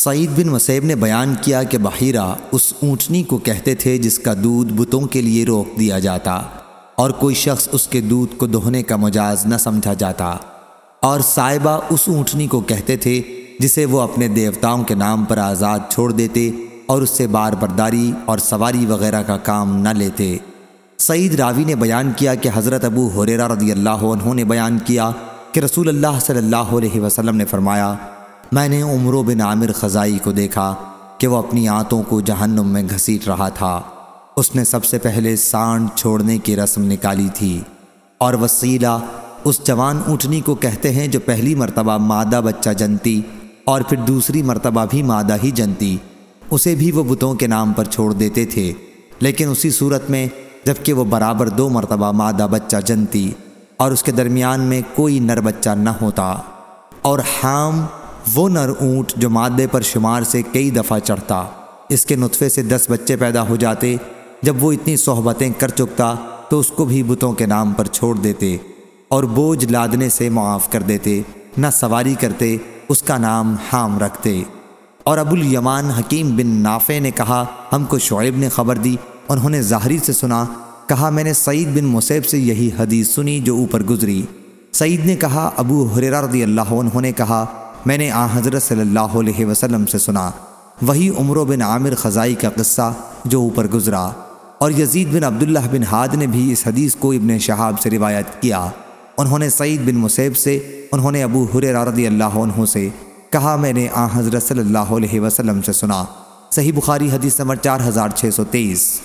سعید بن وسیب نے بیان کیا کہ بحیرہ اس اونٹنی کو کہتے تھے جس کا دودھ بتوں کے لیے روک دیا جاتا اور کوئی شخص اس کے دودھ کو دہنے کا مجاز نہ سمجھا جاتا اور صاحبہ اس اونٹنی کو کہتے تھے جسے وہ اپنے دیوتاؤں کے نام پر آزاد چھوڑ دیتے اور اس سے بار برداری اور سواری وغیرہ کا کام نہ لیتے۔ سعید راوی نے بیان کیا کہ حضرت ابو حریرہ رضی اللہ عنہ نے بیان کیا کہ رسول اللہ صلی اللہ علیہ وسلم نے فرمایا میں نے عمرو بن عامر خزائی کو دیکھا کہ وہ اپنی آنتوں کو جہنم میں گھسیٹ رہا تھا۔ اس نے سب سے پہلے سانڈ چھوڑنے کی رسم نکالی تھی اور وسیلہ اس جوان اونٹنی کو کہتے ہیں جو پہلی مرتبہ مادہ بچہ جنتی اور پھر دوسری مرتبہ بھی مادہ ہی جنتی۔ اسے بھی وہ بتوں کے نام پر چھوڑ دیتے تھے، لیکن اسی صورت میں جبکہ وہ برابر دو مرتبہ مادہ بچہ جنتی اور اس کے درمیان میں کوئی نر بچہ نہ ہوتا۔ اور حام وہ نر اونٹ جو مادے پر شمار سے کئی دفعہ چڑھتا۔ اس کے نطفے سے دس بچے پیدا ہو جاتے۔ جب وہ اتنی صحبتیں کر چکتا تو اس کو بھی بتوں کے نام پر چھوڑ دیتے اور بوجھ لادنے سے معاف کر دیتے۔ نہ سواری کرتے، اس کا نام حام رکھتے۔ اور ابو الیمان حکیم بن نافع نے کہا، ہم کو شعیب نے خبر دی، انہوں نے ظاہری سے سنا۔ کہا، میں نے سعید بن مصیب سے یہی حدیث سنی جو اوپر گزری۔ سعید نے کہا، ابو حریرہ رضی اللہ عنہ نے کہا میں نے آ حضرت صلی اللہ علیہ وسلم سے سنا، وہی عمر بن عامر خزائی کا قصہ جو اوپر گزرا۔ اور یزید بن عبداللہ بن حاد نے بھی اس حدیث کو ابن شہاب سے روایت کیا۔ انہوں نے سعید بن مصیب سے، انہوں نے ابو حریرہ رضی اللہ عنہ سے کہا، میں نے آ حضرت صلی اللہ علیہ وسلم سے سنا۔ صحیح بخاری حدیث نمبر چار ہزار چھ سو تیئیس۔